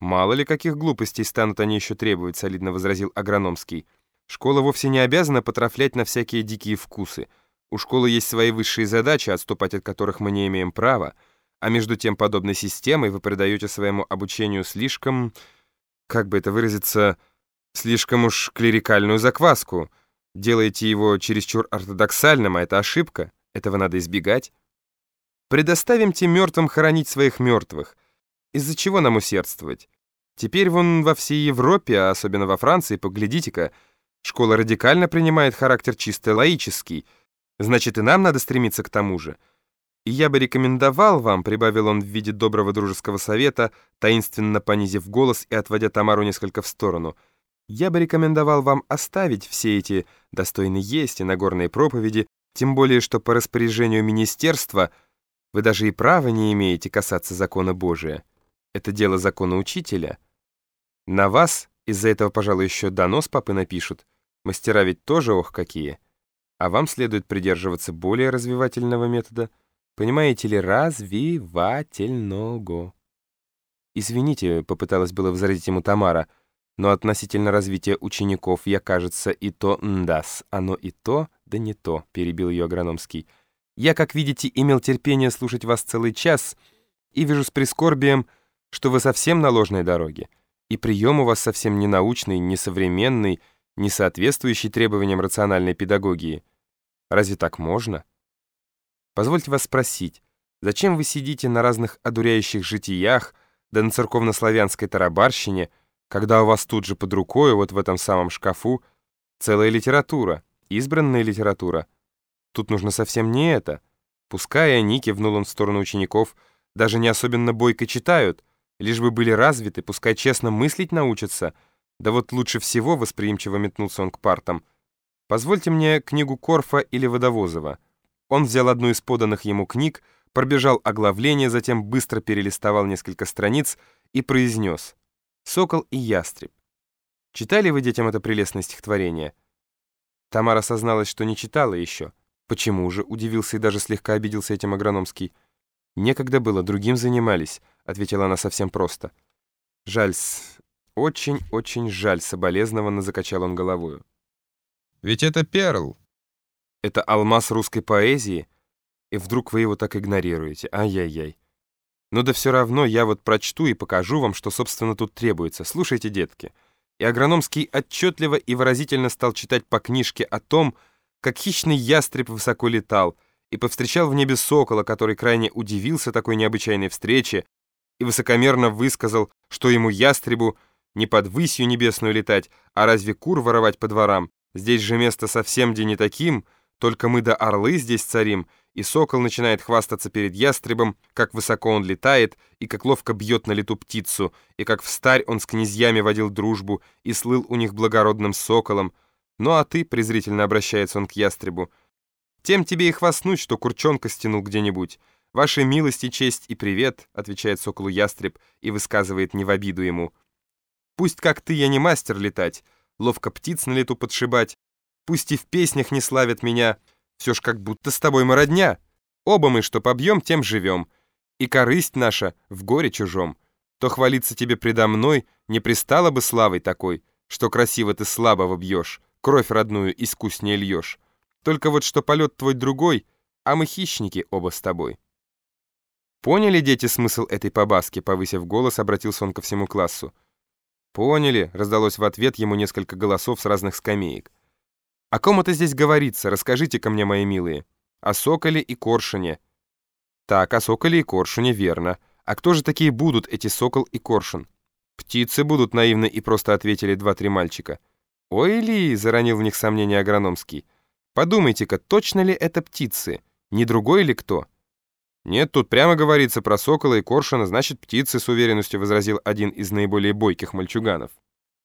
«Мало ли каких глупостей станут они еще требовать», — солидно возразил Агрономский. «Школа вовсе не обязана потрафлять на всякие дикие вкусы. У школы есть свои высшие задачи, отступать от которых мы не имеем права, а между тем подобной системой вы придаете своему обучению слишком, как бы это выразиться, слишком уж клерикальную закваску, делаете его чересчур ортодоксальным, а это ошибка, этого надо избегать. Предоставим тем мертвым хоронить своих мертвых». Из-за чего нам усердствовать? Теперь вон во всей Европе, а особенно во Франции, поглядите-ка, школа радикально принимает характер чисто лаический. Значит, и нам надо стремиться к тому же. И я бы рекомендовал вам, прибавил он в виде доброго дружеского совета, таинственно понизив голос и отводя Тамару несколько в сторону, я бы рекомендовал вам оставить все эти достойные есть и нагорные проповеди, тем более, что по распоряжению министерства вы даже и права не имеете касаться закона Божия. Это дело закона учителя. На вас из-за этого, пожалуй, еще донос папы напишут. Мастера ведь тоже ох какие. А вам следует придерживаться более развивательного метода. Понимаете ли, развивательного. «Извините», — попыталась было возразить ему Тамара, «но относительно развития учеников я, кажется, и то ндас, оно и то, да не то», — перебил ее агрономский. «Я, как видите, имел терпение слушать вас целый час и вижу с прискорбием, что вы совсем на ложной дороге, и прием у вас совсем не научный, не современный, не соответствующий требованиям рациональной педагогии. Разве так можно? Позвольте вас спросить, зачем вы сидите на разных одуряющих житиях, да на церковнославянской тарабарщине, когда у вас тут же под рукой, вот в этом самом шкафу, целая литература, избранная литература? Тут нужно совсем не это. Пускай они, кивнул он в сторону учеников, даже не особенно бойко читают, Лишь бы были развиты, пускай честно мыслить научатся. Да вот лучше всего, восприимчиво метнулся он к партам. Позвольте мне книгу Корфа или Водовозова. Он взял одну из поданных ему книг, пробежал оглавление, затем быстро перелистовал несколько страниц и произнес «Сокол и ястреб». Читали вы детям это прелестное стихотворение? Тамара созналась, что не читала еще. Почему же? Удивился и даже слегка обиделся этим агрономский. Некогда было, другим занимались ответила она совсем просто. «Жаль-с, очень-очень жаль», — соболезнованно закачал он головою. «Ведь это перл». «Это алмаз русской поэзии, и вдруг вы его так игнорируете. Ай-яй-яй. Ну да все равно я вот прочту и покажу вам, что, собственно, тут требуется. Слушайте, детки». И Агрономский отчетливо и выразительно стал читать по книжке о том, как хищный ястреб высоко летал, и повстречал в небе сокола, который крайне удивился такой необычайной встрече, и высокомерно высказал, что ему ястребу не под высью небесную летать, а разве кур воровать по дворам? Здесь же место совсем где не таким, только мы да орлы здесь царим, и сокол начинает хвастаться перед ястребом, как высоко он летает, и как ловко бьет на лету птицу, и как встарь он с князьями водил дружбу и слыл у них благородным соколом. Ну а ты, презрительно обращается он к ястребу, тем тебе и хвастнуть, что курчонка стянул где-нибудь. «Вашей милости честь и привет», — отвечает соколу ястреб и высказывает не в обиду ему. «Пусть как ты я не мастер летать, ловко птиц на лету подшибать, пусть и в песнях не славят меня, все ж как будто с тобой мы родня. Оба мы, что побьем, тем живем, и корысть наша в горе чужом. То хвалиться тебе предо мной не пристало бы славой такой, что красиво ты слабо вобьешь, кровь родную искуснее льешь. Только вот что полет твой другой, а мы хищники оба с тобой». «Поняли, дети, смысл этой побаски?» Повысив голос, обратился он ко всему классу. «Поняли», — раздалось в ответ ему несколько голосов с разных скамеек. «О ком это здесь говорится? Расскажите-ка мне, мои милые. О соколе и коршуне». «Так, о соколе и коршуне, верно. А кто же такие будут, эти сокол и коршун?» «Птицы будут», — наивно и просто ответили два-три мальчика. «Ой ли!» — заронил в них сомнение агрономский. «Подумайте-ка, точно ли это птицы? Не другой ли кто?» «Нет, тут прямо говорится про сокола и коршуна, значит, птицы», — с уверенностью возразил один из наиболее бойких мальчуганов.